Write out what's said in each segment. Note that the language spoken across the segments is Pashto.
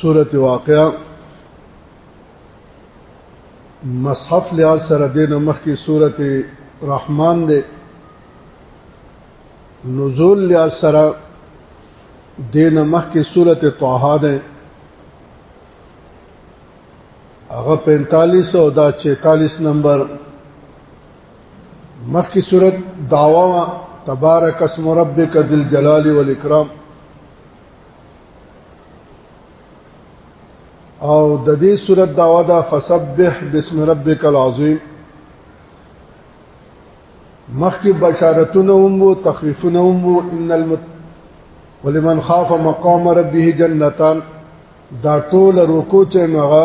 سورت واقعا مصحف لحاظ سره دین مخ کی سورت رحمان دے نزول لحاظ سره دین مخ کی سورت طه دے هغه 45 او دا 46 نمبر مخکې صورت داوا تبارک اسم ربک ذل جلال والاکرام او د دې صورت داوا دا فسبح بسم ربک العظیم مخکې بشارتونه هم وو تخفیفونه هم وو ان المت ولمن خاف مقام ربه جنتان دا ټول رکوع چې هغه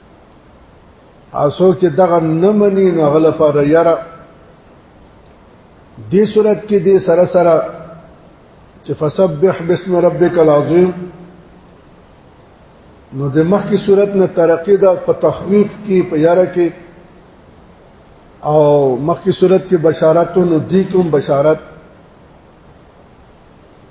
او څوک چې دغه نه مني نو هغه لپاره یاره دې صورت کې دې سره سره چې فسبح بسم ربک العظیم نو د مخ کی صورت نه ترقی دا په تخویف کې په یاره کې او مخ کی صورت کې بشارت نو دی کوم بشارت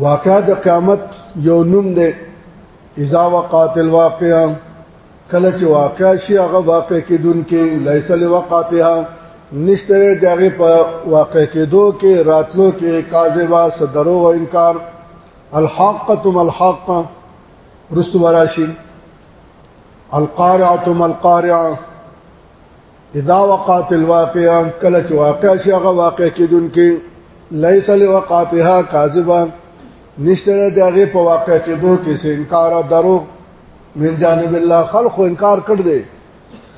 واقعا د قیامت یو نوم دی اذا وقات الواقعه کله چې واقع شي هغه واقع کیدونکې ليس لوقاتها نشته دغه په واقع کیدو کې راتلو کې کاذبا صدرو او انکار الحاقه ملحق رسو وراشي القارعه ملقارعه اذا وقعت الواقعه کله چې واقع شي هغه واقع کیدونکې ليس لوقعتها کاذبا نشته د هغه په واقع کېدو کې څه انکار او درو من جانب الله خلق انکار کړ دې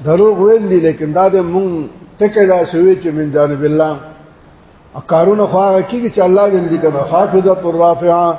درو ویل دي لیکن دا د مون ټکه دا شوی چې من جانب الله اکارونه خو هغه کې چې الله ویل دي کنه حافظه الرافعه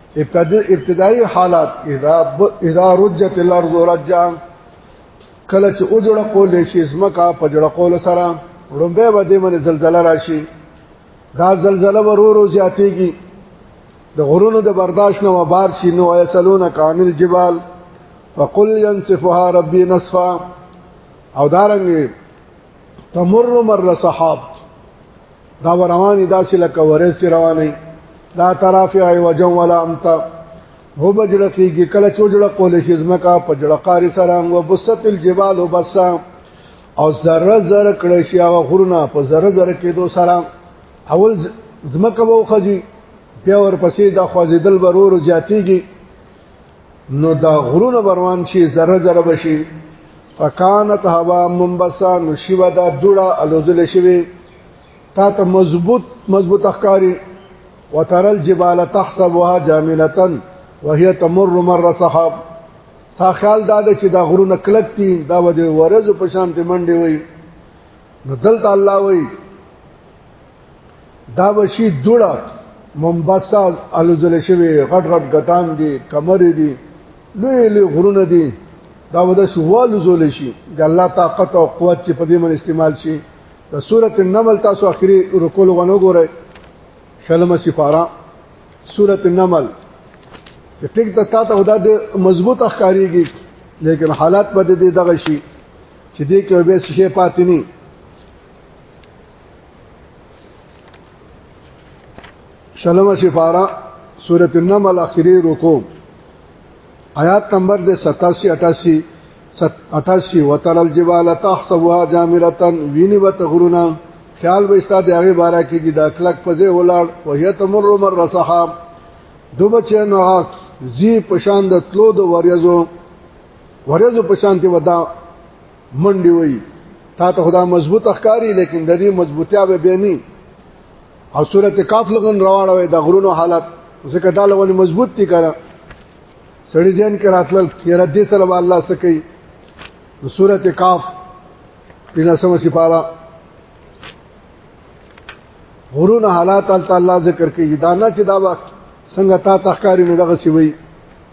ابتدایي حالات اذا اذا رجت الارض رجا کله چې او جوړه کولې شي زمکا په جوړه کول سره وړمبه به دې باندې زلزلہ راشي دا زلزلہ ورورو زیاتېږي د غرونو د برداشت نه وبار شي نو یسلون کان الجبال فقل ينصفها ربي نصفا او دارنګ تمر مر صحاب دا رواني داسې لکه ورسې رواني لا ترافع وجه ولا امت هو بجړقي کې کله چوجړه کول شي زمکا پجړه قاری سره او بسط الجبال وبسا او ذره ذره کړي شي هغه غرونه په ذره ذره کې دو سره اول زمکه وو خزي بیا ورپسې د خوځیدل برور زیاتیږي نو دا غرونه بروان شي ذره ذره بشي فکانت هوا منبسا نشیوا دا دوړه الوزل شوی تا ته مضبوط مضبوط اخکاری وتر الجبال تحسبها جاملتا وهي تمر مر صحاب تا خیال دا د چې دا غرونه کلک دي دا ودی ورځ په شان ته منډي وي نو دلته الله وي دا وشي دوړه منبسا الوزل شوی غټ غټ غټان دي کمر دي لوی لوی غرونه دي دا ودا سوال زول شي د الله طاقت او قوت چې په دې من استعمال شي د سوره النمل تاسو اخري رکول غنو ګوره شلمه سفاره سوره النمل چې ټیک ته تا ته ودا د مضبوط اخکاریږي لیکن حالات په دې دغه شي چې دې کې به څه شي پاتې نه شلمه سفاره سورۃ النمل اخیری رکو آیات نمبر دے 87 88 88 وتل الجبال تحسبها جامرة ویني وتغرنا خیال به استا د هغه بارا کې چې دا کلک پځه ولاړ او هي تمر مر صحاب دو بچي نو زی پشان د تلو د وریزو وریزو پشان ته ودا منډي وي تا ته خدا مضبوط اخکاری لیکن د دې مضبوطیا به بینی او صورت کاف لغن رواړه وي د غرونو حالت ځکه دا لونه مضبوط دي کړه سړی ځین کې راتلل یره دې سره الله سکی د صورت کاف پنځه سم سپاره غرونه حالات الله ذکر کوي دا نه چې دا څنګه تا تخکاری نه دغه سی وي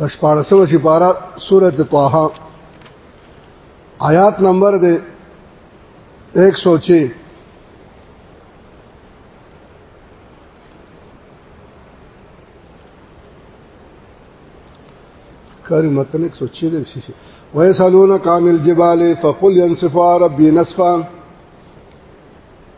د شپارسمه سپاره سوره طه آیات نمبر دی 106 کاری متن 106 دی شي ويسالون کامل جبال فقل ينصفا ربي نصفا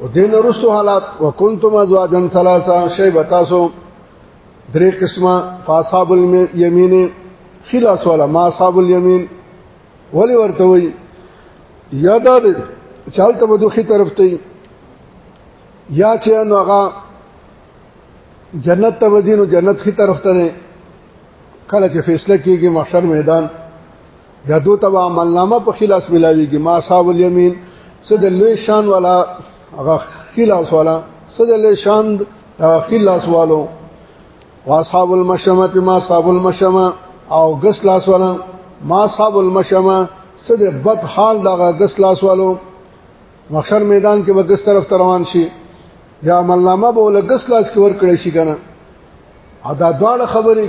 او دین رسو حالات وکنتم ازواجن ثلاثه شی بتاسو درې قسمه فاصحاب الیمین خلاص ولا ما اصحاب الیمین ولی ورته وی یاد ده چالت په دوخي طرف ته یا چې نو هغه جنت ته ودینو جنت خي طرف ته کله چې فیصله کیږي محشر میدان یا دو تبع عمل نامه په خلاص ملاویږي ما صاحب الیمین څه د لوی شان والا هغه خلاص والا څه د لوی شان خلاص والو واصحاب المشمه ما صاحب المشمه او غس لاس والا ما صاحب المشمه څه د بد حال دغه غس لاس والو محشر میدان کې وګس طرف روان شي یا عمل نامه به لګس لاس کې ور کړی شي کنه ادا دواړه خبرې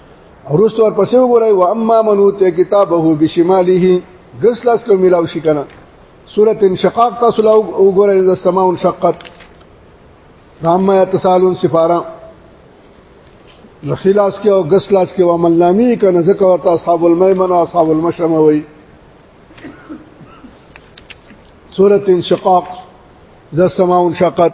ورستو ور پسې وګورئ و اما من اوتی کتابه بشماله دس لاس کو ملاو شي کنه سوره انشقاق تاسو لا وګورئ د سما انشقت راما یتسالون سفارا لخلاص کې او غس لاس کې ومن نامي کنه ځکه ورته اصحاب المیمنه اصحاب المشرمه وایي سوره انشقاق ذا السماء انشقت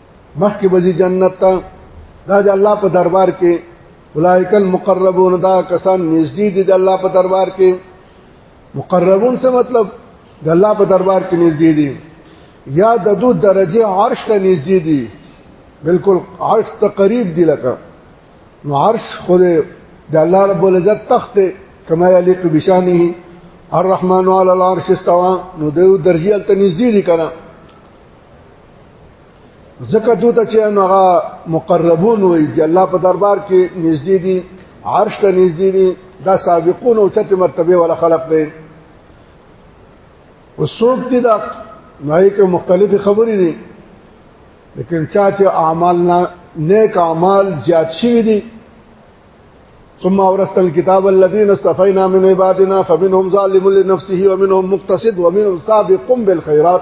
مخکې بزي جنت ته دا د الله په دربار کې اولائک المقربون دا کسان نږدې دي د الله په دربار کې مقربون څه مطلب د الله په دربار کې نږدې دي یا د دو درجه عرش ته نږدې دي بالکل عرش ته قریب دي لکه نو عرش خو د الله رب العزت تخت کما یلیق بشانه الرحمن علی العرش استوا نو د درجه ته نږدې دي کنه زکه دوی ته چې هغه مقربون وي چې الله په دربار کې نږدې دي عرش ته نږدې دي دا سابقون او چته مرتبه ولا خلق دي وسوق دي دا نای کې مختلفې خبرې دي لیکن چا چې اعمال نه نیک اعمال زیات شي دي ثم اورثنا الكتاب الذين استفينا من عبادنا فمنهم ظالم لنفسه ومنهم مقتصد ومنهم سابق بالخيرات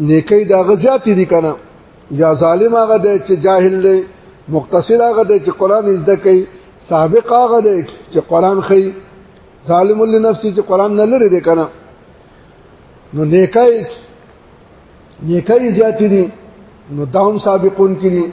نیکی دا غزیات دي کنه یا ظالم هغه دی چې جاهل دی مقتصد هغه دی چې قران زده کوي سابق هغه دی چې قران خي ظالم لنفسه چې قران نه لري دی کنه نو نیکای نیکای زیات دي نو داوم سابقون کې دي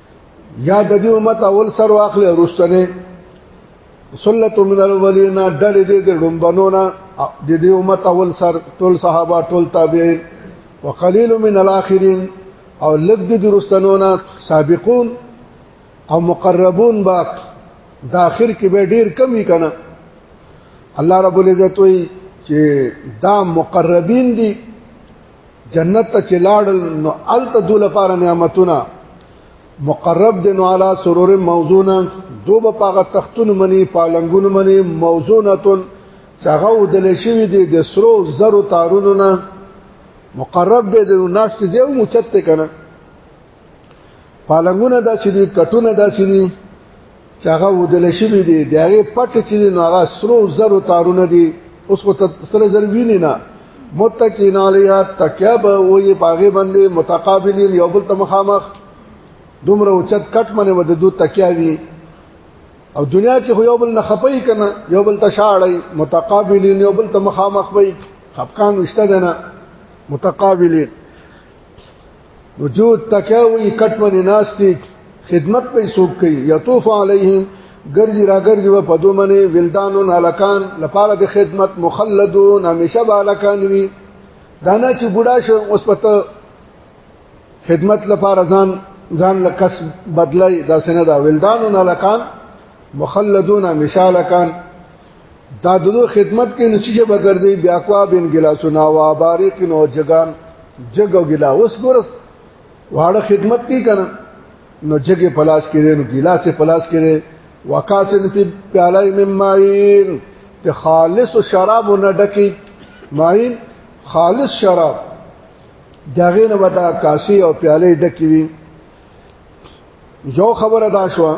یا د دې امت اول سر واخلې ورستنه سلت من الاولین دل دې د ډمبنونا د دې امت اول سر ټول صحابه ټول تابعین وقلیل من الاخرین او لګ دې ورستنونا سابقون او مقربون با د اخر کې به ډیر کمی کنه الله رب العزت وی چې دا مقربین دي جنت ته چلاړل نو الت دو لپاره نعمتونه مقرب دي نو علا سرور موزونه دو په پاغه تختون منی پالنګون منی موزونتون چاغه ودل شوی دي د سرو زرو تارونو نه مقرب دي د ناشته زیو مچت کنه پالنګونه دا چې دي کټونه دا چې دي چې هغه ودل شي دي د هغه پټ چې نو هغه سرو زرو تارونه دي اوس خو سره زر ویني نه متقین علیها تکیب او یې باغې باندې متقابلین یو بل ته مخامخ دومره اوچت کټ منه ود دو تکیاوی او دنیا کې خو یو بل نه خپي کنه یو بل ته شاړی متقابلین یو بل ته مخامخ وي خپکان وشته نه متقابلین وجود تکاوی کټمنې ناشتي خدمت په سوق کوي یطوف علیهم ګرځي را ګرځي و په دومنه ولدانون هلکان لپاره د خدمت مخلدون همیشه بالکان وي دانا چې بوډا شو اوس پته خدمت لپاره ځان ځان لکس بدلای دا سنه دا ولدانون هلکان مخلدون همیشه هلکان دا دغه خدمت کې نشي به ګرځي بیا کو بن ګلاسونه وا باریک نو جګان جګ او ګلا اوس ګورس واړه خدمت کی کنه نو جګه پلاس کې نو ګلاس پلاس کې وکاسن په پیاله مم ماین ته خالص شراب نه ډکی ماین خالص شراب داغه نه ودا کاسی او پیاله ډکی وی یو خبره دا شوه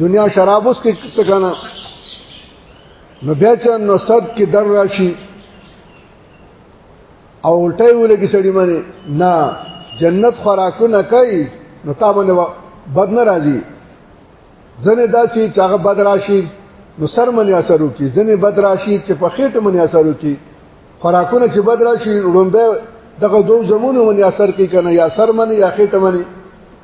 دنیا شراب اوس کې چته کنه نو بیا چې نو صد کې در راشي او الټه ولګي سړی باندې نه جنت خوراکونه کوي نو تا باندې بد نه راځي ځنه داسي چې هغه بد راشي نو سر منی اثر وکي ځنه بد راشي چې په خېټه منی اثر وکي خوراکونه چې بد راشي رومبه دغه دوه زمونه منی اثر کوي کنه یا سر منی یا خېټه منی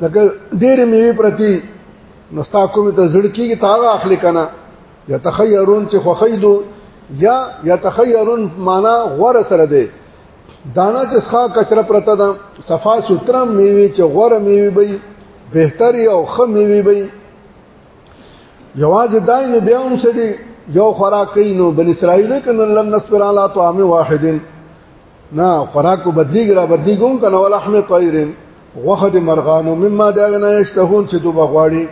لکه ډېر میوه پرتی نو ستا کومه ته زړه کیږي تا اخلي کنه یا تخیرون چې خوخیدو یا یا تخیرون معنا غوړه سره دی دانا چې ښا کچره پرته ده صفا سوتره میوه چې غوړه میوه به بهتري او ښه میوه به جواز دای نو بیا هم سړي یو خوراک کین نو بن اسرائیل کنه لن نصبر علی طعام واحدن نه خوراک کو بدلیږي را بدلیږم کنه ولا حمه طیرن غوخه د مرغانو مما دا نه یشتهون چې دوه غواړي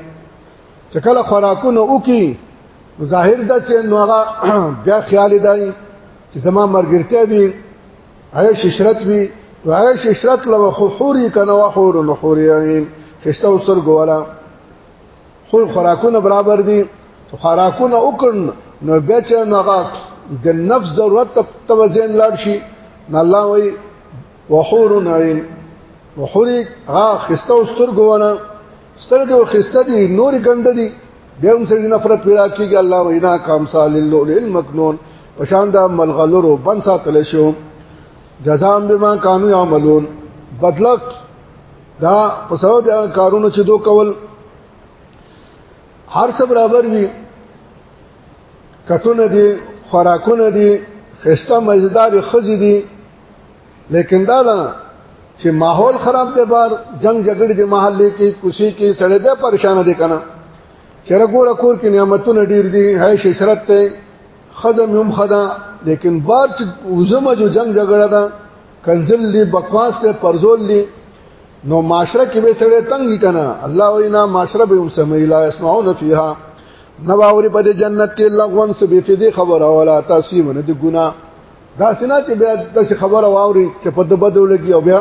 چې کله خوراکونه وکي ظاهر دا چې نو هغه بیا خیال دی چې زما مرګرته وي عیش عشرت وي عیش عشرت لو حوري کنه وحور نحوري عین خسته وسر ګوالا خو خوراکونه برابر دي خوراکونه وکړ نو بیا چې هغه د نفس ضرورت ته توزن لاړ شي نه الله وي وحور عين وحوري غا خسته او سترګونه سترګو خسته دي نور ګند دي بیا هم سړي نفرت پیدا کیږي الله وینا کام سال اللؤلؤ المكنون وشان دا ملغلرو بن ساتل شو جزام بما كانوا يعملون بدلک دا په سبب د کارونو چې دوی کول هر څه برابر وي کټونه دي خوراکونه دي خسته مزدار خزي دي لیکن دا نه چې ماحول خراب دی بار جنگ جګړې دی محلې کې کوشي کې سړې ده پریشان دي کنه چر ګور کور کې نعمتونه ډیر دي هاي شرط ته خزم هم خدا لیکن بار چې وزمه جو جنگ جګړه ده کنزل لی بکواس ته پرزول لی نو معاشره کې به سړی تنګ کنا الله وینا معاشره به هم سمې لا اسمعون فیها نو باورې په جنت کې لغون سبې په دې خبره ولا تاسو نه دي ګنا دا سنا چې بیا د خبره واوري چې په دبه دولت کې او بیا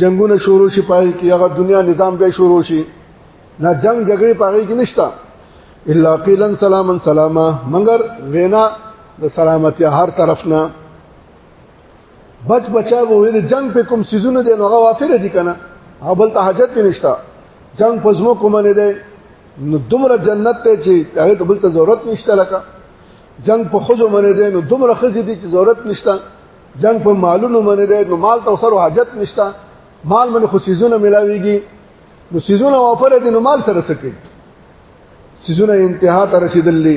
جنگونه شروع شي پای کې هغه دنیا نظام به شروع شي نه جنگ جګړې پای کې نشتا الا قیلن سلامن سلاما مگر وینا د سلامتی هر طرف نه بچ بچا به ویل جنگ په کوم سيزونه دی نو هغه وافر دي کنه هغه بل ته حاجت نشته جنگ په زمو کوم نه دی نو دومره جنت ته چې هغه ته بل ته ضرورت نشته لکه جنگ په خزو منه دی نو دومره خزې دي چې ضرورت نشته جنگ په مالونو منه دی نو مال ته سره حاجت نشته مال منه خو سيزونه ملاويږي نو سيزونه وافر دي نو مال سره سکه سيزونه انتها ته رسیدلې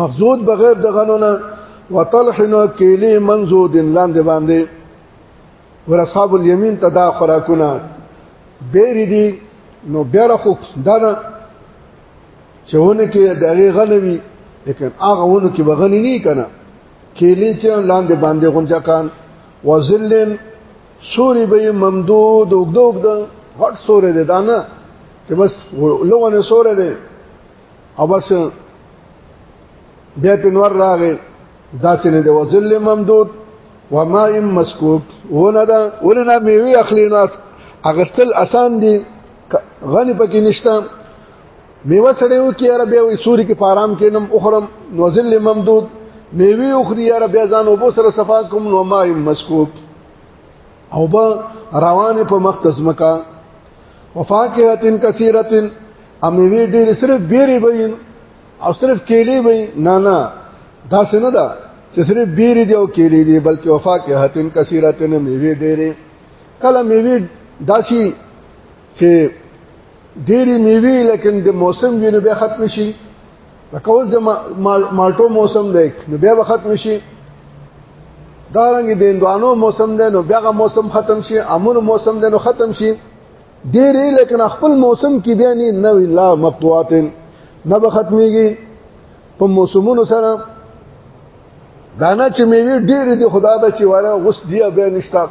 مخزود بغیر د غنونه وطلحنا کیلی منزود لاندې باندې ور اصحاب الیمین تدا خوراکونه بیر دي نو بیر خو دانه چهونه کې دغه غنوي لیکن هغه ونه کې بغنی نه کنه کیلی چې لاندې باندې غونځه کان وزلن سوري به ممدود وګدوګ د غټ سورې ده دانه چې بس لوونه سورې ده او بس بیا پنور راغې داسې نه دی وزل ممدود وما ام مسکوک ونه دا ونه نه میوي اخلي ناس اغستل اسان دي غني پکې نشته میوه سړی و کې عرب یو سوري کې پارام کې نم اخرم نوزل ممدود میوي اخري عرب ځان وبو سره صفا کوم نو ما مسکوب او با روان په مخ تزمکا وفاکهتن کثیرتن امیوی ډیر صرف بیری بین او صرف کېلې به نه نه دا څه نه ده چې صرف بیری دی او کېلې دی بلکې وفا کې هتن کثیرتن میوه ډېرې کله میوه داسي چې ډېری میوه لیکن د موسم وینو به ختم شي لکه اوس د مالټو موسم دی نو بیا به ختم شي دارنګ د اندوانو موسم دی نو بیا موسم ختم شي امونو موسم دی نو ختم شي ډېرې لیکن خپل موسم کې بیا نه نوې لا مقطوعات نه به ختميږي په موسمونو سره دانا چې میوه ډېرې دي خدا دا چې واره غوس دی بیا نشتا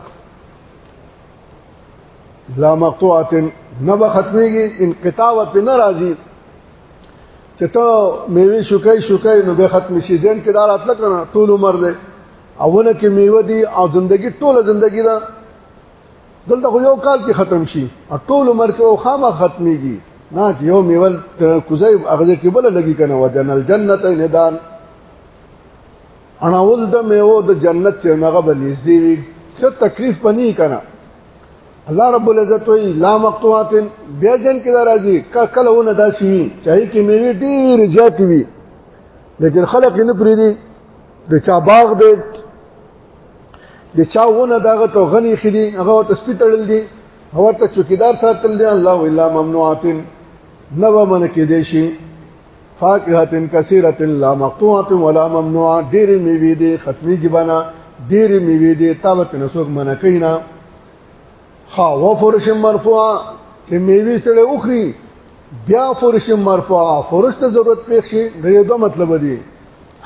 لا مقطوعات نه به ختميږي انقطاع په ناراضي چې ته میوه شوکای شوکای نو به ختم شي ځین کې دار اتل کنه ټول عمر دی اوونه کې میوه دي او زندگی ټوله زندگی ده دلته خو یو کال کې ختم شي ټول عمر کې او خامه ختميږي نه چې یو میول کوزه هغه کې بل لګي کنه وجنل جنت ندان انا ول د میو د جنت چې هغه به نږدې وي څه تکلیف پني کنه الله رب العزت وی لا مقطوعات بیا جن کې راځي کله ونه داسي وي چاهي کې میوي ډیر زیات وي لیکن خلک نه پریدي د چا باغ دی د چا ونه داغه تو غنی خدي هغه ته سپیتړل دي هغه ته چوکیدار ساتل دي الله الا ممنوعاتن نو من کې دي شي فاکهاتن کثیرتن لا مقطوعه ولا ممنوعه ډېر میوي دي ختمي کې بنا ډېر میوي دي تابت نسوک من کینا ها وفرش مرفوعه چې میوي سره اوخري بیا فرش مرفوعه فرش ته ضرورت پېښ شي ډېر دوه مطلب دي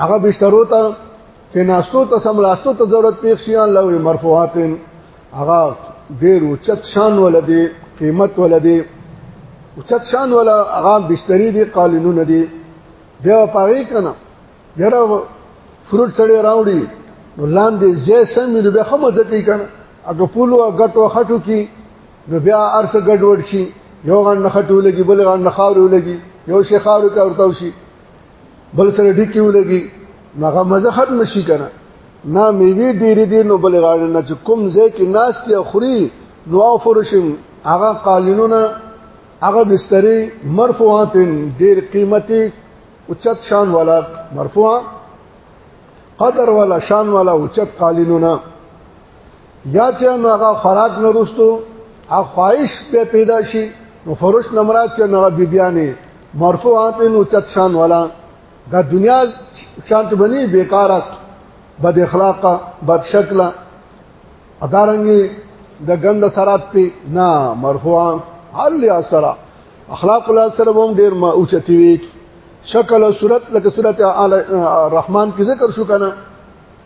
هغه بسترو ته کې ناستو ته سم راستو ته ضرورت پیښ شي الله وي مرفوعات هغه ډیر اوچت شان ولدي قیمت ولدي اوچت شان ولا هغه بشتري دي قالینون دي بیا پاره کنه یره فروټ سړی راوړي نو لاندې زې سم نو به خمه ځکې کنه اګه پولو غټو خټو کې نو بیا ارسه ګډوډ شي یو غن خټو لګي بل غن خاورو لګي یو شي خاورو ته ورته شي بل سره ډیکی ولګي هغه مزه ختم شي کنه نه میوي ډیر دي نو بل غاړه نه چې کوم ځای کې ناس ته خوري نو فرشم هغه قالینونه هغه بسترې مرفوعات ډیر قیمتي اوچت شان والا مرفوع قدر والا شان والا اوچت قالینونه یا چې نو هغه خوراک نه رستو هغه خواهش به پیدا شي نو فرش نمرات چې نو بیبیانه مرفوعات نو چت شان والا دا دنیا شانت بنی بیکاره بد اخلاقه بد شکله ادارنګي د غند سرات په نه مرفوعان هر لیا سره اخلاق الله سره هم ډیر ما اوچتی وی شکل او صورت لکه صورت الرحمن کې ذکر شو کنه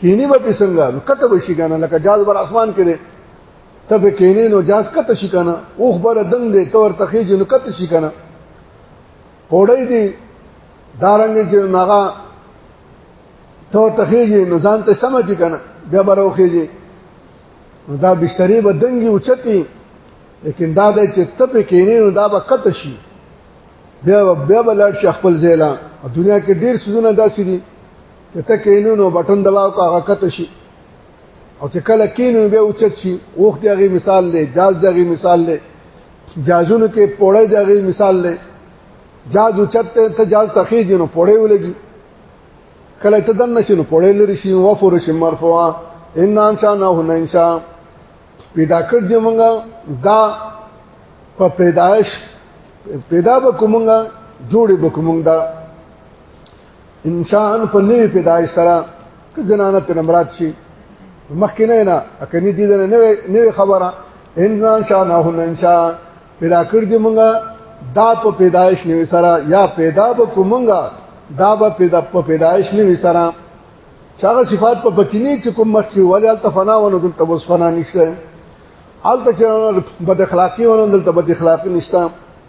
کینی به پسنګا نو کته به شي کنه لکه جاز بر اسمان کې دی ته به کینې نو جاز کته شي کنه او خبر دنګ دی تور تخیج نو کته شي کنه پوړی دی دارنګ چې ناغا ته تخیج نو ځان ته سم کی کنه بیا بروخیږي دا بشتری به دنګي اوچتی لیکن دا د چې ته په کینې نو دا به کته شي بیا بیا بلړ شي خپل ځای لا دنیا کې ډیر سونه داسې دي چې ته کینو نو بټن دباو کا غکت شي او چې کله کینو به اوچت شي اوخ دغه مثال لې جاز دغه مثال لې جازونو کې پوړې دغه مثال لې جاز اوچت ته جاز تخې جنو پوړې ولګي کله ته دن نشینو پوړې لري شي و فرش مرفوعه ان انسان نه نه انسان پیدا کړ دې مونږه دا په پیدائش پیدا به کومونګه جوړې به کومونګه انسان په نوې پیدایش سره که زنانه په نمرات شي مخکې نه نه اکني دي نه نوې خبره ان شاء نه هن ان شاء پیدا کړ دي مونږه دا په پیدایش نوې سره یا پیدا به کومونګه دا به پیدا په پیدایش نوې سره چاغه صفات په بکینی چې کوم مخکې ولې الته فنا ونه دلته بس فنا نشته الته چې بد اخلاقی ونه دلته بد اخلاقی نشته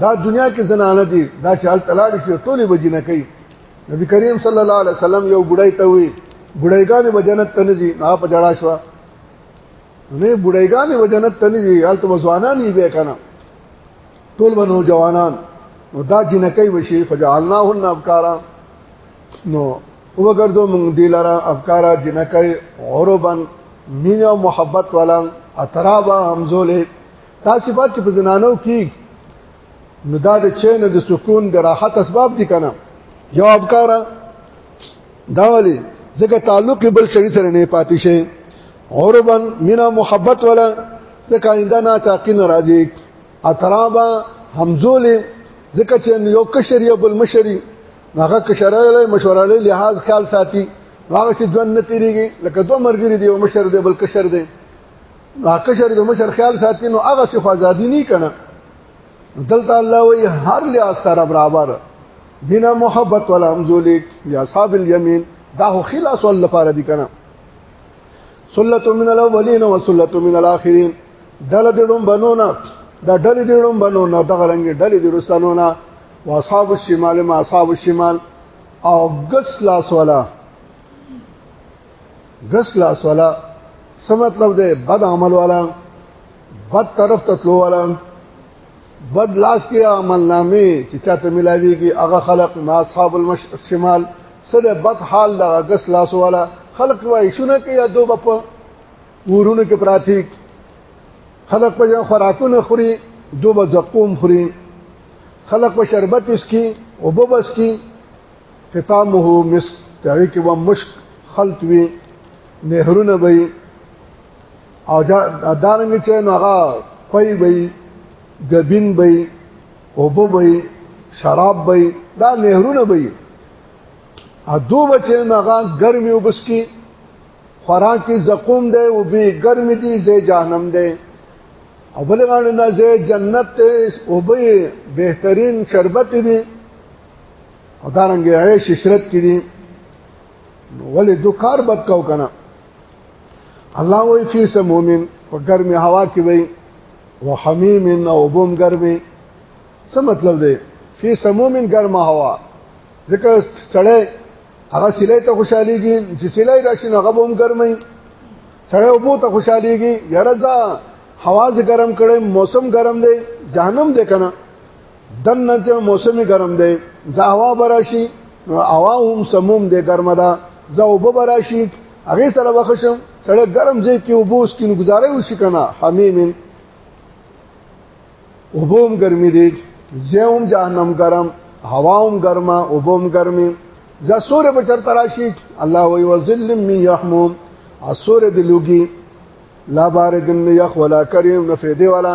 دا دنیا کې زنانه دي دا چې حالت لاړ شي ټولې بجنه کوي نبی کریم صلی الله علیه وسلم یو بډای ته وی بډایګانې وجنت ته نه دي نه په جړا شو نه بډایګانې وجنت ته نه دي حالت وزوانان یې به کنه ټول بنو جوانان نو دا جنکې وشي فجعلناهن ابکارا نو وګرځو موږ دی لاره افکارا جنکې عربن مینه او محبت والا اترابا همزولې دا صفات چې په زنانو کې نو دا د چین د سکون د راحت اسباب دي کنه جواب کارا دا ولي ځکه تعلق بل شری سره نه پاتې شي عربن مینا محبت ولا ځکه آینده نه چاقین راځي اترابا همزول ځکه چې یو کشری او بل مشری هغه کشراله مشوراله لحاظ خیال ساتي هغه چې ژوند نه تیریږي لکه دوه مرګري دی او مشر دی بل کشر دی کشر د مشر خیال ساتي نو هغه څه آزادي نه کنه دلته الله وی هر لحاظ سره برابر بنا محبت ولا همزولیک یا اصحاب الیمین دا هو خلاص ول لپاره دي کنه سلت من الاولین و سلت من الاخرین دل دړم بنونا دا دل دړم بنونا دا رنګ دل دې رسالونا واصحاب الشمال ما اصحاب الشمال او غس لاس ولا غس لاس والا څه مطلب دی بد عمل والا بد طرف ته تلو والا بد لاس کې عمل نامې چې چاته ملاويږي هغه خلق ما اصحاب الشمال سره بد حال دا غس لاس والا خلق وای شونه کې یا دوه په ورونو کې پراتیک خلق په خوراکونه خوري دوه زقوم خوري خلق په شربت اس کی او ببس کی ختامه مسک دغه کې و مشک خلط وي نهرونه به او دارنګ چې ناغه پي به غبین به اوبو به شراب به دا نهرونه به ا دو بچې ناغه ګرمي وبس کې خوراک کې زقوم ده او به ګرمي دي زې جهنم ده او بلغان نه زې جنت ته او به بهترین شربت دي او دا رنګ عیش عشرت کې دي ولې دو کار بد کو کنه الله وی فی سمومن په ګرمه هوا کې وي وحمیم او بوم ګرمه څه مطلب دی فی سمومن ګرمه هوا ځکه سړی هغه سلای ته خوشاليږي چې سلای راشي هغه بوم ګرمه سړی وبو ته خوشاليږي یاره دا حواز ګرم کړي موسم ګرم دی جهنم دی کنه دنه چې موسم ګرم دی زهوا براشي هوا هم سموم دی ګرمه ده زوب براشي هغه سره وخشم سړی ګرم ځای کې وبوس کې گزارې وشي کنه حمیم وبوم ګرمي دی زوم جهنم ګرم هواوم ګرمه وبوم ګرمي ز سور به چر تراشي الله وي وظل من يحموم اسور د لوګي لا بارد نه يخ ولا کریم نه فیدې ولا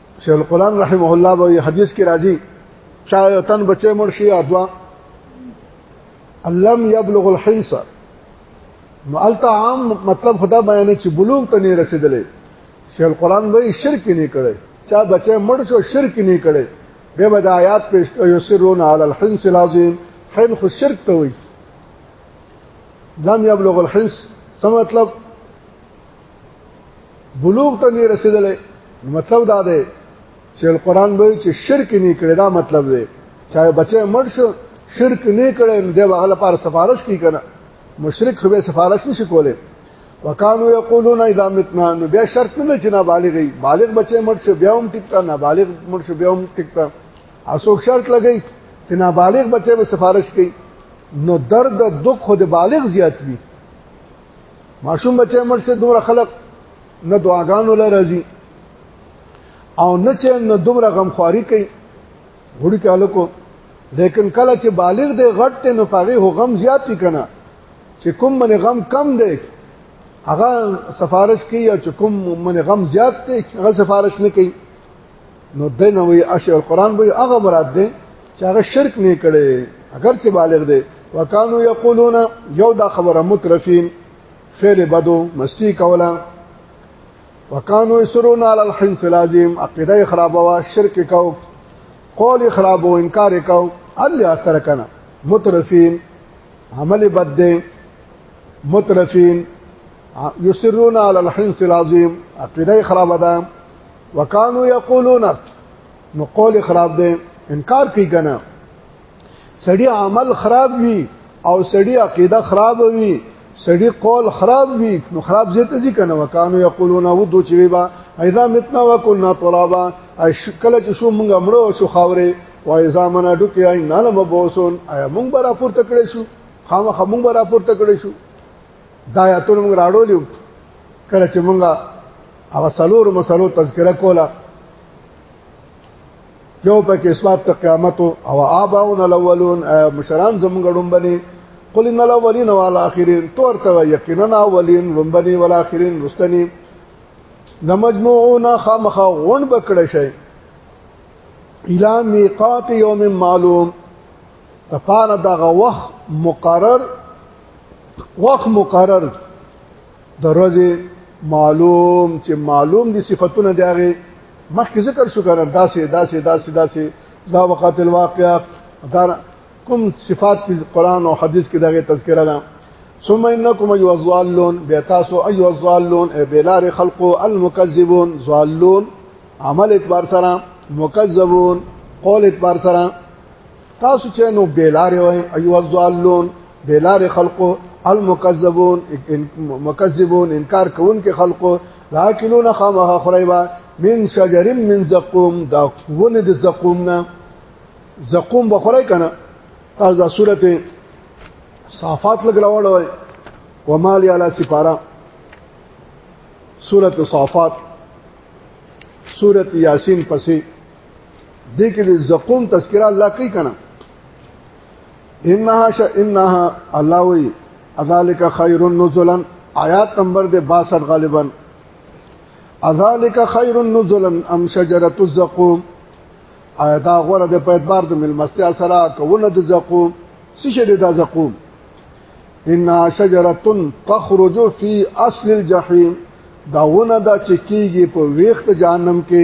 شیخ القران رحمه الله به حدیث کې راځي چا یو تن بچي مړ شي ادوا لم يبلغ الحنس نو الته عام مطلب خدا بیان چې بلوغ ته نه رسیدلې شیخ القران به شرک نه کړي چا بچي مړ شو شرک نه کړي به به آیات پیش یسرون علی الحنس العظیم حین خو شرک ته وي لم يبلغ الحنس څه مطلب بلوغ ته نه رسیدلې مطلب دا دی چې القرآن به چې شرک نه کړي دا مطلب دی چا بچي مړ شو شرک نه کړي نو دی هغه لپاره سفارش کی کنه مشرک خو به سفارش نشي کولای وکانو یقولون اذا متنا نو بیا شرط نه چې نابالغ وي بالغ بچي مړ شو بیا هم ټیکتا نابالغ مړ شو بیا هم ټیکتا اسوک شرط لګی چې نابالغ بچي به سفارش کوي نو درد دک خود بالغ زیات وي ماشوم بچي مر سي دومره خلق نه دعاګانو لا راځي او نه چې نه دومره غمخواري کوي وړي کاله کو لیکن کله چې بالغ دی غټ ته نو پاغي هو غم زیات کی کنه چې کوم من غم کم دی هغه سفارش کوي او چې کوم من غم زیات دی هغه سفارش نه کوي نو دنه وی اشی القران به هغه مراد ده چې هغه شرک نه کړي اگر چې بالغ دی وکانو یقولون یو دا خبره مترفین فعل بدو مستی کولا وکانو یسرون علی الحنس لازم عقیده خرابوا شرک کو قول خراب او انکار کو الله اثر کنا مترفین عمل بد دی مترفین یسرون علی الحنس لازم عقیده خراب ده وکانو یقولون نو قول خراب دی انکار کوي کنه سړی عمل خراب وي او سړی عقیده خراب وي سړی قول خراب وي نو خراب زیته ځي کنه وکانو یقولون او دو چې با اذا متنا وکنا ترابا کله چې شو مونږ مړو شو خاورې و اذا منا ډکه اي نه لم بوسون اي مونږ به راپور تکړه شو خامخ مونږ به راپور تکړه شو دا یا ټول مونږ راړو لیو کله چې مونږه هغه سلور مسلو تذکرہ کولا یو پکې اسباب ته قیامت او آباون الاولون مشران زمونږ ډومبني قل ان الاولین والاخرین تور ته یقینا اولین ډومبني والاخرین رستنی د مجموعون خامخ غون بکړه شي الى میقات یوم معلوم تفانه دغه وخت مقرر وخت مقرر دروازه معلوم چې معلوم دي صفاتونه دیغه مخکې ذکر شو کنه داسې داسې داسې داسې دا وقات الواقع دا کوم صفات دي قران او حديث کې دغه تذکرہ ده ثم انكم ايها الضالون بيتاسو ايها الضالون بلار خلق المكذبون ضالون عمل اعتبار سره مکذبون قول اعتبار سره تاسو چې نو بیلاره وای ایو الظالون بلار خلقو المکذبون مکذبون انکار کوون کې خلقو لاکلون خامه خریبا من شجر من زقوم دا ونه د زقوم نه زقوم بخورای کنه تاسو دا سورته صافات لګراوړ وای ومال علی سفارا سورته صافات سورته یاسین پسې دې کې د زقوم تذکرہ الله کوي کنه انها ش انها الله وی ذالک خیر نزلا آیات نمبر دے 62 غالبا ذالک خیر نزلا ام شجره الزقوم آیا دا غره د په اعتبار د ملمستیا سره کوونه د زقوم څه شه د زقوم ان شجره تخرج فی اصل الجحیم داونه دا چې کیږي په ویخت جهنم کې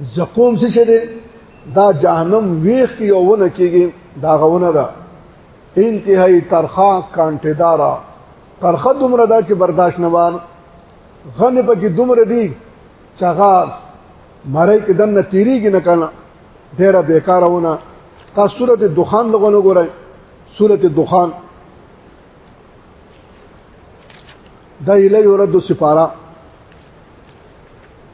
زقوم څه شه ده دا جهنم ویخ کې یو ونه کېږي دا غونه ده انتهایی ترخه کانټیدارا ترخه دومره ده چې برداشت نه وان غن پکې دومره دي چغا مړی کې دنه تیریږي نه کنه ډیره بیکارونه تاسو سورته دخان لغونه ګورئ سورته دخان دا الی ورد سپارا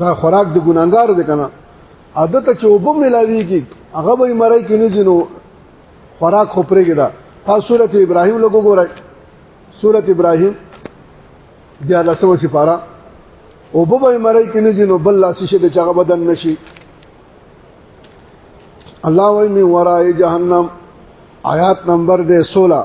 دا خوراک د ګناګار دی کنه عادت چې وب ملاویږي هغه به مړی کې نه جنو خوراک خو پرېږي دا په سورته ابراهيم لګو ګورای سورته ابراهيم بیا لسمه سپاره او به به مړی کې نه جنو بل لاس شي د چاغه بدن نشي الله وای می ورای جهنم آیات نمبر 16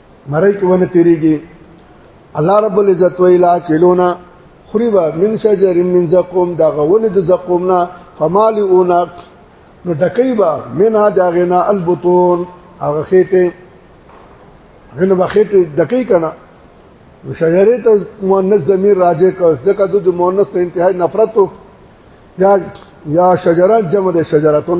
مړی کې ونه تیریږي الله رب العزت ویلا چلونا خریبا من شجر من زقوم دا غول د زقوم نه فمالئونا نو ډکیبا منها داغنا البطون هغه خېټه غنه بخېټه دکی کنه نو شجره ته مؤنث ضمیر راځي کو ځکه د مؤنث ته انتهای نفرت یا یا شجره جمع د شجرتون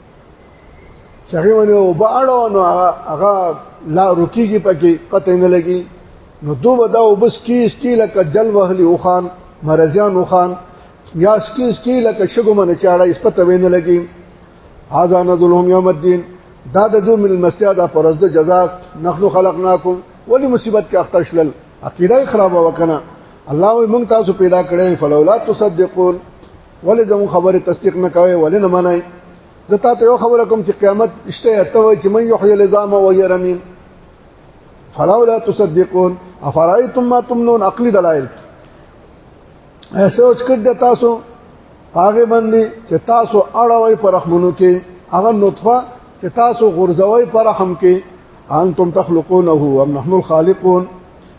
چې هغه ونه وباړو نو هغه لا رکیږي پکې پته نه لګي نو دوه ودا وبس کی سکی لکه جل وهلی او خان مرزیان او خان یا سکی سکی لکه شګو من چاړه اس پته وینه لګي هاذا نذلهم یوم الدین دا د دوه مل مسیا د فرض د جزاء نحنو خلقناکم ولی مصیبت کې اخته شلل عقیده خراب وکنه الله موږ تاسو پیدا کړې فلولا تصدقون ولې زمو خبره تصدیق نه کوي ولې نه منای زتا ته یو خبره کوم چې قیامت شته ته وای چې من یحیی العظام و هی رمیم فلولا تصدقون افرایتم ما تمنون عقلی دلائل ایسو چکټ د تاسو هغه باندې چې تاسو اړوي پر رحمونو کې هغه نطفه چې تاسو غرزوي پر رحم کې انتم تخلقونه او نحن الخالقون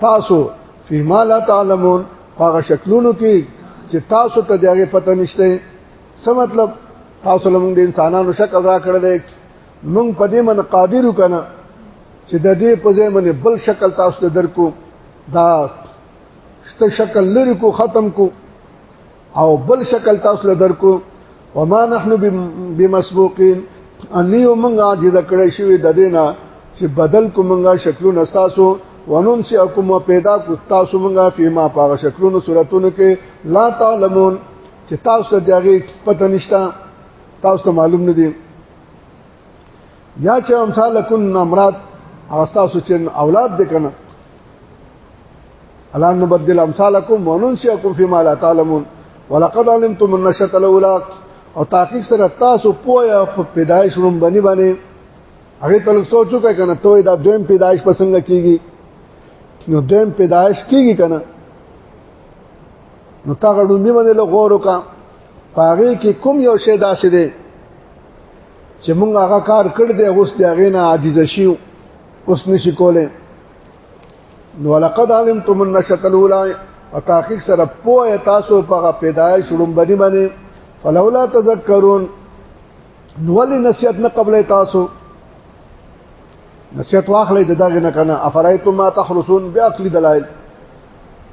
تاسو فيما لا تعلمون هغه شکلونو کې چې تاسو ته دغه پته نشته څه مطلب تاسو لمون د انسانانو شکل را کړل دی مونږ په دې من قادر وکنه چې د دې په ځای باندې بل شکل تاسو ته درکو دا شته شکل لري کو ختم کو او بل شکل تاسو له درکو وما نحنو بمسبوقین انیو منګه چې د کړې شوی د دینا چې بدل کو منګه شکلونه تاسو ونن چې حکم پیدا کو تاسو منګه فيما پاغه شکلونو صورتونو کې لا تعلمون چې تاسو دغه پته نشته تاسو معلوم نه دي یا چې امثالکن امرات هغه تاسو چې اولاد دې کنه الان نبدل امثالکم وننسیکم فيما لا تعلمون ولقد علمتم النشأة الاولى او تحقیق سره تاسو پوهه په پیدایش روم بنی باندې هغه تل سوچو کوي کنه ته دا دویم پیدایش پسنګ کیږي نو دویم پیدایش کیږي کنه نو تا غړومبي باندې له غور وکا پاره کې کوم یو شی داسې دی چې موږ هغه کار کړ دی اوس دی هغه نه عاجز شیو اوس نشي کوله نو لقد علمتم النشأة الاولى وتحقیق سره پوهه تاسو په پیدایش لومبني باندې فلولا تذکرون نولی نصیحت نه قبل تاسو نصیحت واخلې د دغه نه کنه افرایتم ما تخرسون بعقل دلائل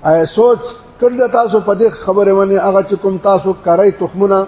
اي سوچ کړل تاسو په دې خبره باندې هغه چې کوم تاسو کرای تخمونه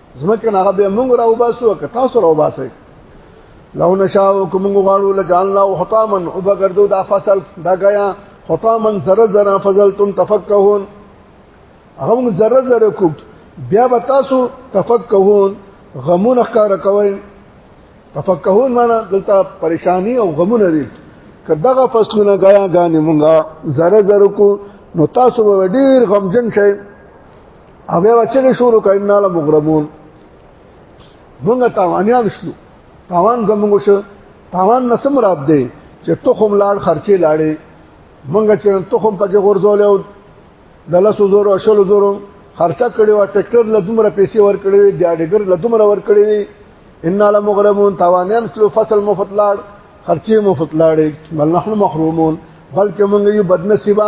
زمکه نه هغه به موږ راو باسو که تاسو راو باسئ لو نشاو کوم غواړو لجعلنا حطاما وبغردو دا فصل دا غیا حطاما ذره ذره فضلتم تفکهون هغه موږ ذره ذره کو بیا به تاسو تفکهون غمون ښکار کوي تفکهون معنی دلته پریشانی او غمونه دي کداغه فصلونه غیا غانې مونږه ذره ذره کو نو تاسو به ډیر غمجن شئ او بیا وچلې شروع کړه ان له مغرمون مونږه تاوانیان شلو تاوان زمونږ شو تاوان نه سمراد دی چې تخم لاړ خرچې لاړې مونږه چې تخم پکې غورځول او د لاسو زور او شلو زور خرچه کړي او ټریکټر له دومره پیسې ور کړې وي د اډګر له دومره ور کړې وي ان له مغرمون تاوانیان شلو فصل مفت لاړ خرچې مفت لاړې بل نحن محرومون بلکې مونږ یو بدنصیبه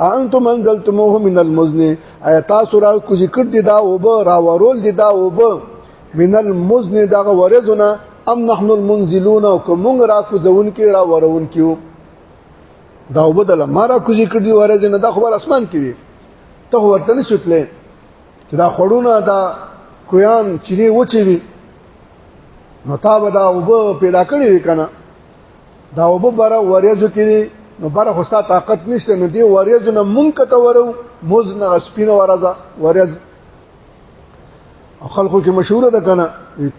انتم انزلتموه من المزن ایا تاسو را کوزی کړ دی دا وب را ورول دی دا وب من المزن دا ورزونه ام نحن المنزلون کوم را کوزون کې را ورون کیو دا وب د لمر کوزی کړ دی ورزنه دا خبر اسمان کې وی ته ورته نشوتلې چې دا خړونه دا کویان چینه وچوي نو تا به دا وب پیدا کړی وکنه دا وب بر وریزو کې نو بر خو ستا طاقت نشته نو دی وریزو نه مونږ کته ورو موز نه سپینه ورزه وریز خلکو کې مشهور ده کنه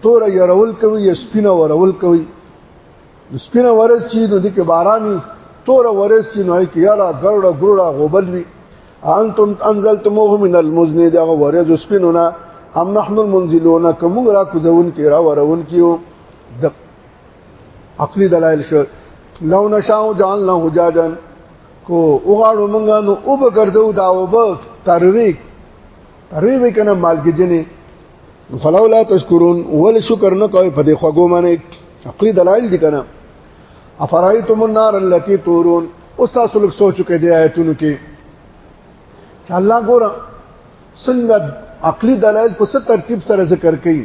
تور يرول کوي یا سپینه ورول کوي سپینه ورز چې نو دې کې باراني تور ورز چې نو کې یالا ګرړه ګرړه غوبل وي انتم انزلتموه من المزن دا ورز سپینونه ام نحن المنزلون کوم را کوزون کې را ورون کیو د عقلی دلایل شو لو نشاو جعلنا حجاجا کو وغاړو مونږه نو او به ګرځو دا او به ترویک ترویک کنه مالګی جنې فلولا تشکرون ول شکر نه کوي په دې خوګو باندې عقلی دلایل دي کنه افرایتم النار التي تورون اوس تاسو لږ سوچو کې دی آیتونو کې چې الله ګور څنګه عقلی دلایل په ست ترتیب سره ذکر کړي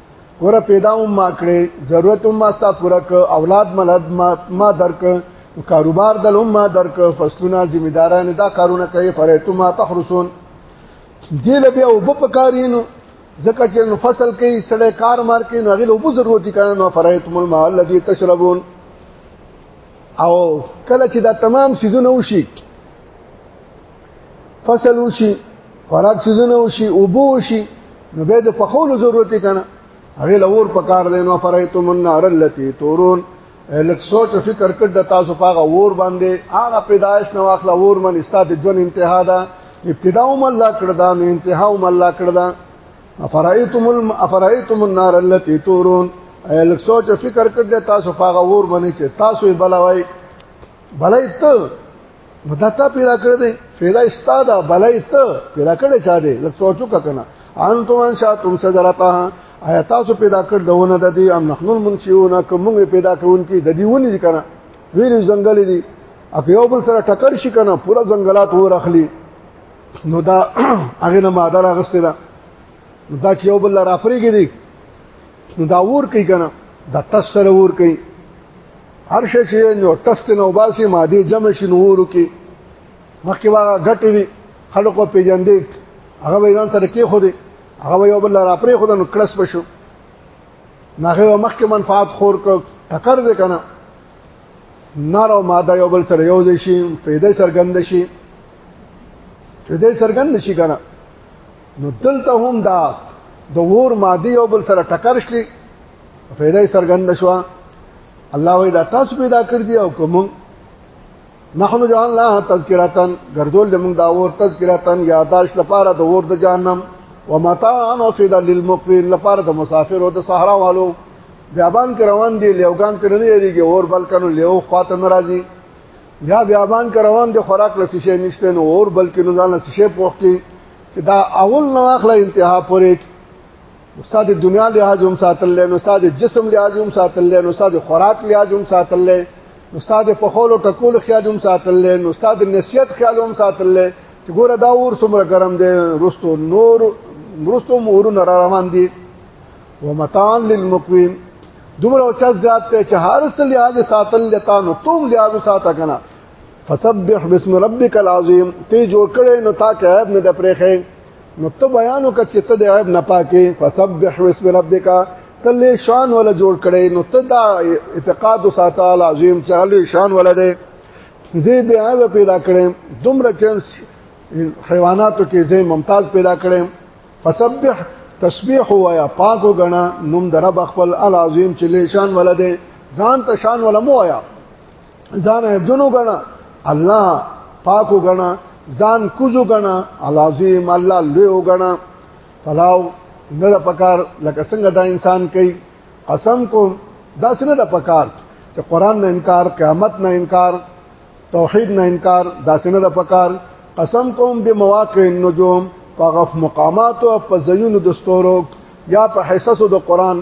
ور پیدا هم ما کړې ضرورت هم ما ستا پوره ک اولاد ملد ما, ما درک کاروبار دل هم ما درک فصلونه ذمہ داران دا کارونه کوي فرایتو ما تخرسون دی لبیا او په کارینو ځکه چې نو فصل کوي سړی کار مار کوي نو غل او ضرورت کړي نو فرایتم الماء الذي تشربون او کله چې دا تمام سيزونه وشي فصل وشي خوراک سيزونه وشي او بو وشي نو به د پخول ضرورت کنه هغه لور پکار دی نو فرایتم النار التي تورون لک سوچ او فکر کړ د تاسو پاغه ور باندې هغه پیدایش نو اخلا ور من استاد جون انتها ده ابتدا هم الله کړ دا نو انتها هم الله کړ دا افرایتم الم افرایتم النار التي تورون لک سوچ او فکر کړ د تاسو پاغه ور باندې چې تاسو بلوي بلای ته نو دا تا پیدا کړی دی فعل استاد بلای ته پیدا کړی چا دی لکه سوچو کنه انتم انشاتم شجرتها آیا تاسو پیدا کړ دونه د دې ام نحنو المنشئون کوم پیدا کوونکی د دې ونی کنه ویل ځنګل دي اګه یو بل سره ټکر شي کنه پورا ځنګلات ور اخلي نو دا هغه نه ماده راغسته ده دا چې یو بل را فرېږي دي نو دا ور کوي کنه د تسره ور کوي هر شي چې نو ټست نه وباسي ماده جمع شي نورو کې مخکې واغه غټي وي خلکو پیجندې هغه ویران سره کې خو دې هغه یو بل را پرې خو د کلس بشو ناغه مخکې منفعت خور کو ټکر دې کنه نار او ماده یو بل سره یو ځای شي فایده سرګند شي فایده سرګند شي کنه نو دلته هم دا د ور ماده یو بل سره ټکر شي فائدہ یې سرګند شو الله وی دا تاسو پیدا کړ دی او کوم نحن جان الله تذکراتن ګرځول موږ دا ور تذکراتن یاداش لپاره د ور د جهنم ومتاعن وفدا للمقبل لپاره د مسافر او د صحرا والو بیابان کې روان دي لیوګان تر نه یریږي اور بلکنو لیو خاطر ناراضي یا بیابان کې روان دي خوراک لسی شي نشته نو اور بلکنو ځان لسی شي پوښتي چې دا اول نو اخله انتها پورې استاد دنیا لحاظ هم ساتل لې نو استاد جسم لحاظ هم ساتل لې نو استاد خوراک لحاظ هم ساتل لې نو استاد په خول او ټکول خیال هم ساتل لې نو استاد نصیحت خیال هم ساتل لې چې ګوره دا ور څومره ګرم دی رستو نور مرستو مور نه روان دي ومتان للمقوین دومره اوچا زیات ته چې هر څه لحاظ ساتل لتا نو تم لحاظ ساته کنه فسبح بسم ربک العظیم تی جوړ کړي نو تا کې عیب نه د پرېخې نو ته بیان وکړه چې ته د عیب نه پاکې فسبح واسم ربک ته له شان ولا جوړ کړي نو ته دا اعتقاد ساته العظیم چې له شان ولا دی زی به عیب پیدا کړي دومره چانس حیواناتو کې زی ممتاز پیدا کړي فسبح تسبیح وایا پاک وګڼه نوم در رب خپل العظیم چې له شان ولا دی ځان ته شان ولا مو وایا ځان دونو غنا الله پاکو غنا ځان کوزو غنا العظیم الله لوی غنا فلاو نه پکار لکه څنګه دا انسان کوي قسم کوم دا څنګه د پکار چې قران نه انکار قیامت نه انکار توحید نه انکار دا څنګه د پکار قسم کوم به مواقع النجوم په غف مقامات او په زینو د ستورو یا په حصصو د قران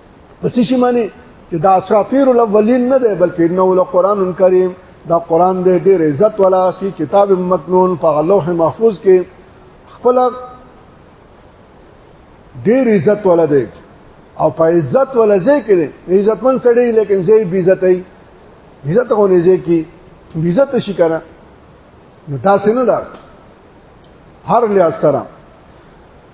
پس شي معنی چې دا اساطیر الاولین نه دی بلکې انه لقران کریم دا قران دې ډېر عزت ولا فی کتاب مکنون په لوح محفوظ کې خپل ډېر عزت ولا دی او په عزت ولا ځای کې عزتمن سړی لیکن ځای بی عزت ای عزت کو نه ځای کې بی عزت شي کنه نو دا څنګه دا هر لحاظ سره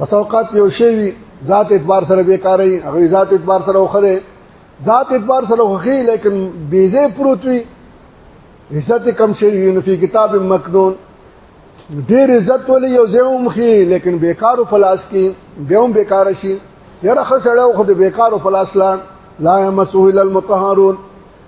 بس اوقات یو شی وي ذات اعتبار سره بیکاري هغه ذات اعتبار سره وخره ذات اعتبار سره وخی لیکن بیزه پروت وي عزت کم شي نو په کتاب مکنون ډیر عزت ولې یو زوم خي لیکن بیکارو فلاس کې بیوم بیکار شي یره خسړه خو د بیکارو فلاس لا لا مسوه الا المطهرون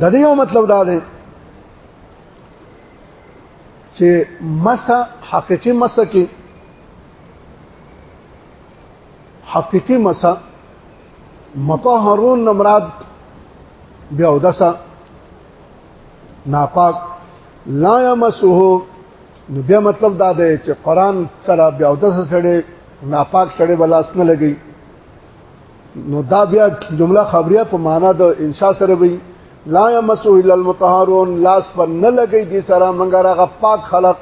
د دې یو مطلب دا دی چې مسا حقيقي مسا کې حقيقي مسا مطهرون مراد بیا ودسا ناپاک لا يمسه نو بیا مطلب دا دی چې قران سره بیا ودسه سره ناپاک سره بلاس نه لګي نو دا بیا جمله خبریه په معنا د انشاء سره وي لا یمسو الا المطهرون لاس پر نه لګي دي سره منګر هغه پاک خلق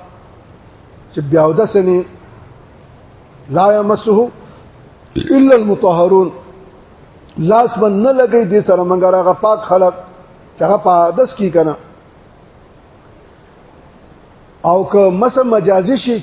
چې بیا ودسني لا یمسو الا المطهرون لاس پر نه لګي دي سره منګر هغه پاک خلق چې هغه پادس کی کنه او که مس مجازي شي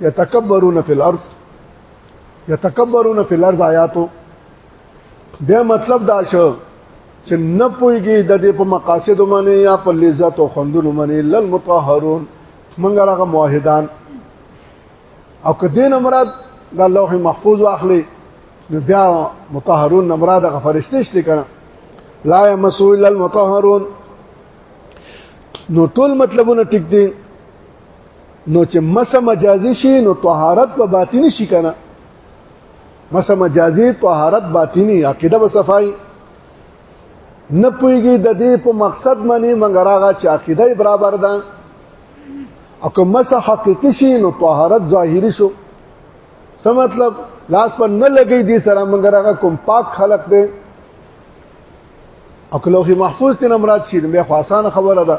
یتکبرون فی الارض یتکبرون فی الارض آیاتو بیا مطلب دا شو چې نه پويږي د دې په مقاصد باندې یا په لذت او خوندونو باندې لل متطهرون منګه راغه موحدان او کدی نه مراد د لوح محفوظ واخلي نو بیا متطهرون نه مراد غ فرشتي شته کنه لا يمسو الا المتطهرون نو ټول مطلبونه ټیک دي نو چې مس مجازي شي نو طهارت په باطنی شي کنه مس مجازي طهارت باطنی عقیده به صفای نه پويږي د دې په مقصد باندې مونږ راغا چې عقیده برابر ده او که مس حقيقي شي نو طهارت ظاهري شو څه مطلب لاس پر نه لګي دي سره مونږ راغا کوم پاک خلق دی او که لوح محفوظ تن امراد شي نو بیا خاصان خبره ده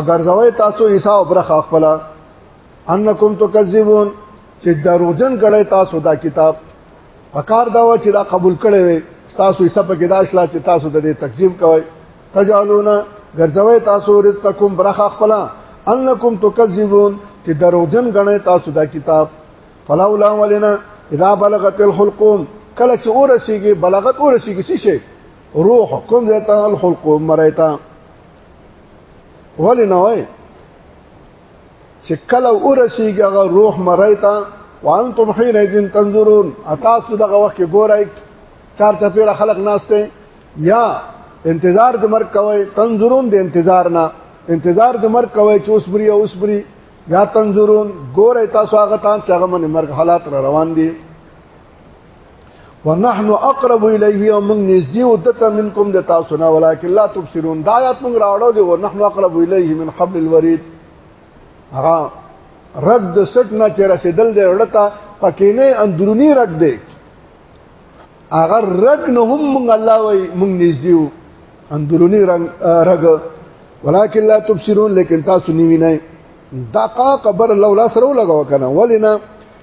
اگر زوی تاسو عیسی او برخه خپل انکم تکذبون چې دروغجن کړي تاسو دا کتاب پکار دا و چې دا قبول کړي وي تاسو عیسی په کې داشلا چې تاسو د دې تکذیب کوئ تجعلون ګرځوي تاسو رزقکم برخه خپل انکم تکذبون چې دروغجن غني تاسو دا کتاب فلولا ولنا اذا بلغت الحلقوم کله چې اورسیږي بلغت اورسیږي څه شي روح کوم ذات الحلقوم مریتا ولی نه وای چې کله ورسیږي هغه روح مړی ته وانتم حين اذن تنظرون تاسو دغه وخت کې ګورئ چار چپیړه خلق ناشته یا انتظار د مرګ کوي تنظرون د انتظار نه انتظار د مرګ کوي چې اوس بری اوس بری یا تنظرون ګورئ تاسو هغه تان چې هغه من مرګ حالات را روان دي ونحن اقرب الیه او موږ نږدې او دته منکم د تاسو نه ولکن لا تبصرون دا آیات موږ راوړو دی ونحن اقرب الیه من حبل الورید هغه رد د سټ نه چې رسیدل دی ورته پکې نه اندرونی رد دی هغه رد نه هم موږ الله وای موږ نږدې او اندرونی رنگ رګ ولکن لا تبصرون لیکن تاسو نیوی نه دا قا قبر الله لا سره لګاو کنه ولنا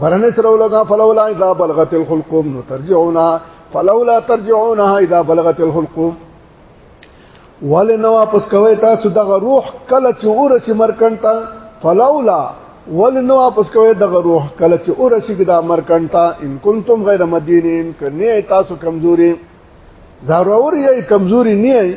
برنه سره ولګا فلولا اذا بلغت الخلقوم نو ترجعونها فلولا ترجعونها اذا بلغت الخلقوم ول نو واپس کوي تاسو دغه روح کله چې ورسي مرکنتا فلولا ول نو واپس کوي دغه روح کله چې ورسي دا مرکنتا ان کنتم غیر مدینین کنه تاسو کمزوري ضرور یې کمزوري نه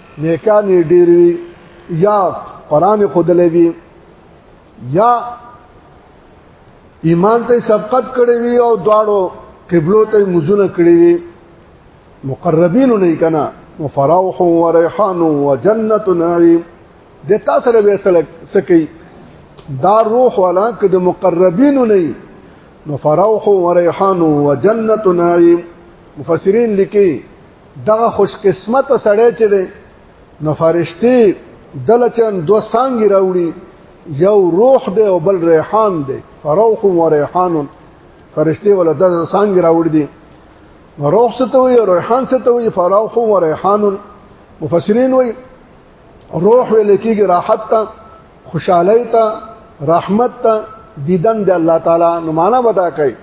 نیکان یې ډیر وي یا قران خودلې وي یا ایمان ته سبقت کړی وي او دواړو قبلو ته مزونه کړی وي مقربین نه کنا وفراوح وريحان وجنه نعيم د تاسو سره به سلک سکی دا روح ولا که د مقربین نه نو فراوح و ریحان و جنت نعیم مفسرین لیکي دغه خوش قسمت سړی چې دی نو فرشتي دله چن دو سانګي راوړي یو روح دی او بل ریحان دی روح و ریحان فرشتي ولا د سانګي راوړي دي روح څه ته وي ریحان څه ته وي فروح و ریحان مفسرین وي روح ویل کېږي راحت ته خوشحالي ته رحمت ته دیدن د الله تعالی نو معنا ودا کوي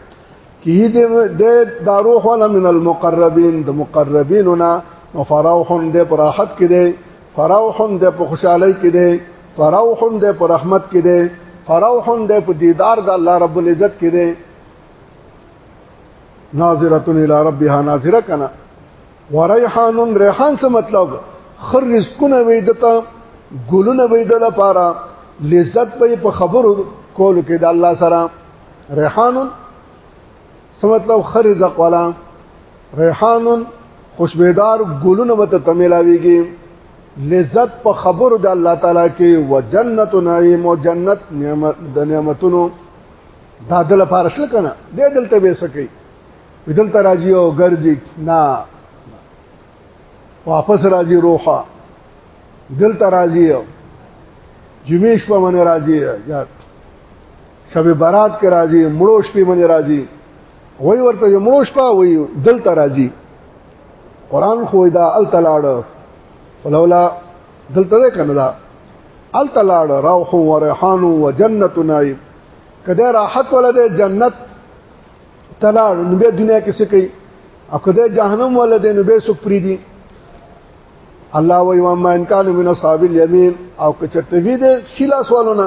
کی دې د روح ولا من المقربین د مقربیننا فروح دې پر راحت کې دې فروح دې په خوشحالي کې دې فروح دې پر رحمت کې دې فروح دې په دیدار د الله رب العزت کې دې ناظره الی ربها ناظره کنا وریحان ریحان څه مطلب خر رزقونه وې دته ګلونه وې د لپاره لذت په خبرو کولو کې د الله سره ریحان څه مطلب خرز قلا ریحان خوشبودار ګلونه مت تملاویږي لذت په خبرو د الله تعالی کې وجنت نعیم او جنت نعمت د نعمتونو دا د لپاره شل کنه د دلته به سکی دلته راځي او ګرځي نه واپس راځي روحه دلته راځي جمیش په من راځي یا سبه برات کې راځي مړو شپې باندې راځي وای ورته مړو شپه وای دلته راځي قران خو دا ال تلاړ ولولا دلته ده کنه دا ال تلاړ روح و ریحان و جنت نعیم کده راحت ولده جنت تلاړ نو به دنیا کې څه کوي او کده جهنم ولده نو به سوک پری دي الله و یوم ما ان کان من اصحاب الیمین او کچټوی دې شیلا سوالونه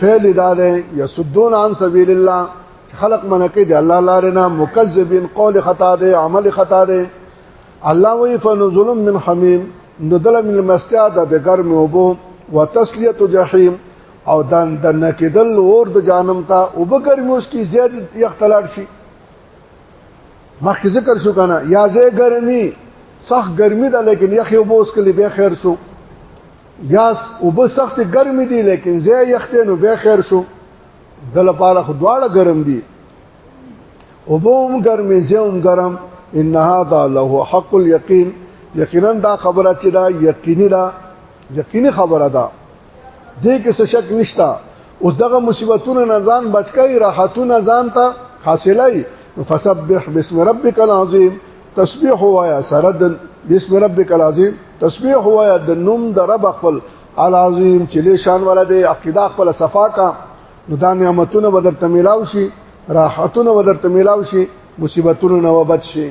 فعل دا ده یسدون عن سبیل الله خلق منکه دی الله لاره نه مکذبین قول خطا ده عمل خطا ده الله وی فنزل من حمیم ندل من المستیا د بګر موبو وتسلیه جهنم او دان د نکیدل اور د جانم ته او بګر موس کی زیات یختلار شي مخکې ذکر شو کنه یا زه ګرمي سخت ګرمي ده لیکن یخ یو بوس کلی به خیر شو یا وب سخت ګرمي دي لیکن زه یخته نو به خیر شو د لپاره خو دواړه ګرم دي او بوم ګرمي زوم ګرم ان هذا له حق اليقين یقینا دا خبره چې دا یقیني ده یقیني خبره ده دې کې څه شک نشتا اوس دغه مصیبتونو نه ځان بچکای راحتونه ځان ته حاصلای فسبح بسم ربک العظیم تسبیح وایا سره د بسم ربک العظیم تسبیح وایا د نوم د رب خپل العظیم چې له شان ولا دی عقیده خپل صفا کا نو دا نعمتونه بدر تملاو شي راحتونه بدر تملاو شي مصیبتونه نه وبد شي